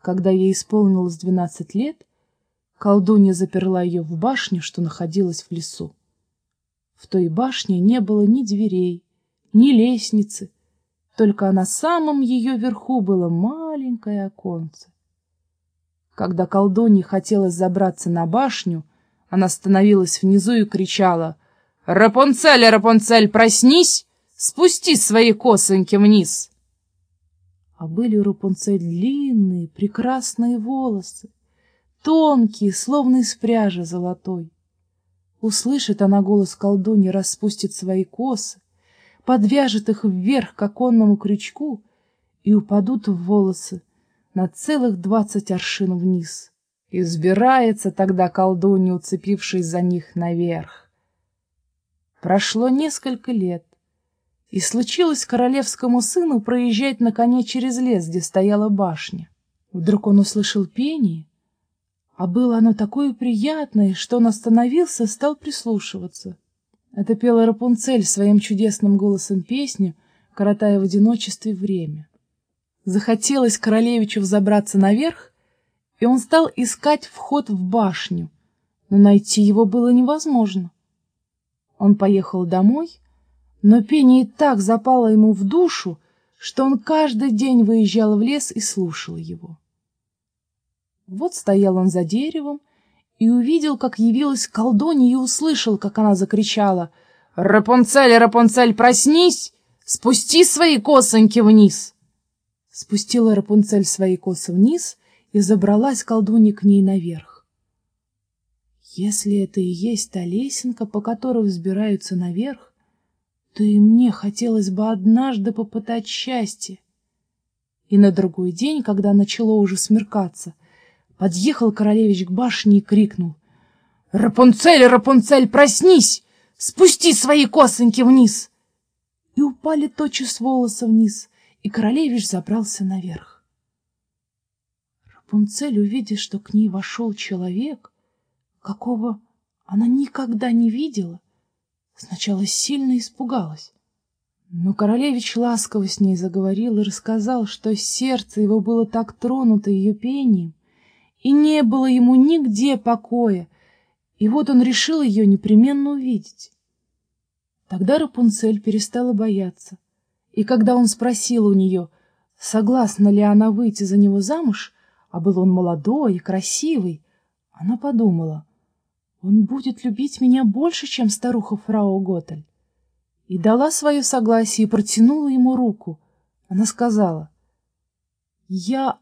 Когда ей исполнилось двенадцать лет, колдунья заперла ее в башню, что находилась в лесу. В той башне не было ни дверей, ни лестницы, только на самом ее верху было маленькое оконце. Когда колдунья хотелось забраться на башню, она становилась внизу и кричала «Рапунцель, Рапунцель, проснись! Спусти свои косоньки вниз!» А были у Рапунцель длинные, прекрасные волосы, тонкие, словно из пряжи золотой. Услышит она голос колдуньи, распустит свои косы, подвяжет их вверх к оконному крючку и упадут в волосы на целых двадцать аршин вниз. Избирается тогда колдунья, уцепившись за них наверх. Прошло несколько лет. И случилось королевскому сыну проезжать на коне через лес, где стояла башня. Вдруг он услышал пение, а было оно такое приятное, что он остановился и стал прислушиваться. Это пела Рапунцель своим чудесным голосом песню, коротая в одиночестве время. Захотелось королевичу взобраться наверх, и он стал искать вход в башню, но найти его было невозможно. Он поехал домой, но пение так запало ему в душу, что он каждый день выезжал в лес и слушал его. Вот стоял он за деревом и увидел, как явилась колдунья, и услышал, как она закричала «Рапунцель, Рапунцель, проснись! Спусти свои косоньки вниз!» Спустила Рапунцель свои косы вниз и забралась колдунья к ней наверх. Если это и есть та лесенка, по которой взбираются наверх, то и мне хотелось бы однажды попытать счастье. И на другой день, когда начало уже смеркаться, подъехал королевич к башне и крикнул. — Рапунцель, Рапунцель, проснись! Спусти свои косоньки вниз! И упали тотчас волосы вниз, и королевич забрался наверх. Рапунцель, увидев, что к ней вошел человек, какого она никогда не видела, — Сначала сильно испугалась. Но королевич ласково с ней заговорил и рассказал, что сердце его было так тронуто ее пением, и не было ему нигде покоя, и вот он решил ее непременно увидеть. Тогда Рапунцель перестала бояться, и когда он спросил у нее, согласна ли она выйти за него замуж, а был он молодой и красивый, она подумала — он будет любить меня больше, чем старуха фрау Готель. И дала свое согласие и протянула ему руку. Она сказала, «Я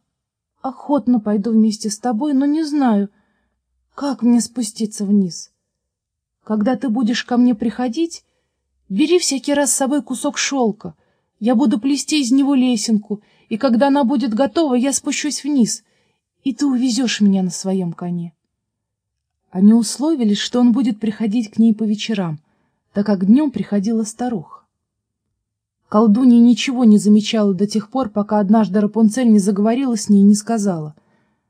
охотно пойду вместе с тобой, но не знаю, как мне спуститься вниз. Когда ты будешь ко мне приходить, бери всякий раз с собой кусок шелка. Я буду плести из него лесенку, и когда она будет готова, я спущусь вниз, и ты увезешь меня на своем коне». Они условились, что он будет приходить к ней по вечерам, так как днем приходила старуха. Колдунья ничего не замечала до тех пор, пока однажды Рапунцель не заговорила с ней и не сказала.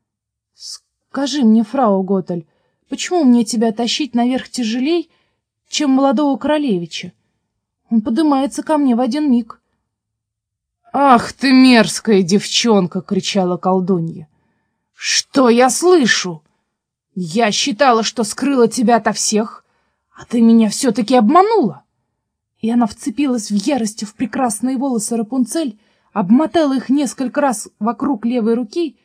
— Скажи мне, фрау Готель, почему мне тебя тащить наверх тяжелей, чем молодого королевича? Он поднимается ко мне в один миг. — Ах ты мерзкая девчонка! — кричала колдунья. — Что я слышу? Я считала, что скрыла тебя ото всех, а ты меня все-таки обманула. И она вцепилась в ярости в прекрасные волосы Рапунцель, обмотала их несколько раз вокруг левой руки,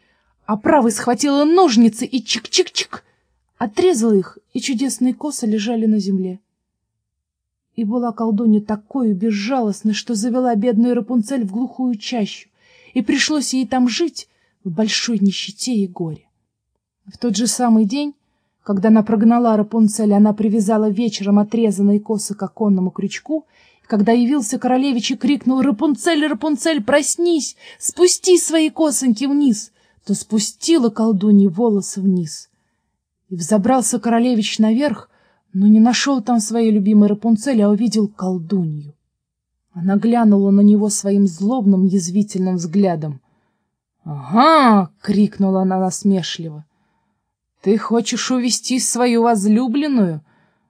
а правой схватила ножницы и чик-чик-чик, отрезала их, и чудесные косы лежали на земле. И была колдунья такой безжалостной, что завела бедную Рапунцель в глухую чащу, и пришлось ей там жить в большой нищете и горе. В тот же самый день, когда она прогнала Рапунцель, она привязала вечером отрезанные косы к оконному крючку, и когда явился королевич и крикнул «Рапунцель, Рапунцель, проснись! Спусти свои косоньки вниз!» то спустила колдунья волосы вниз. И взобрался королевич наверх, но не нашел там своей любимой Рапунцель, а увидел колдунью. Она глянула на него своим злобным, язвительным взглядом. «Ага!» — крикнула она насмешливо. Ты хочешь увести свою возлюбленную,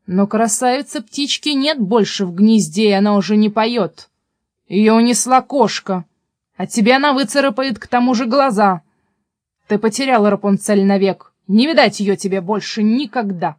но красавица птички нет больше в гнезде, и она уже не поет. Ее унесла кошка, а тебе она выцарапает к тому же глаза. Ты потеряла Рапунцель навек. Не видать ее тебе больше никогда.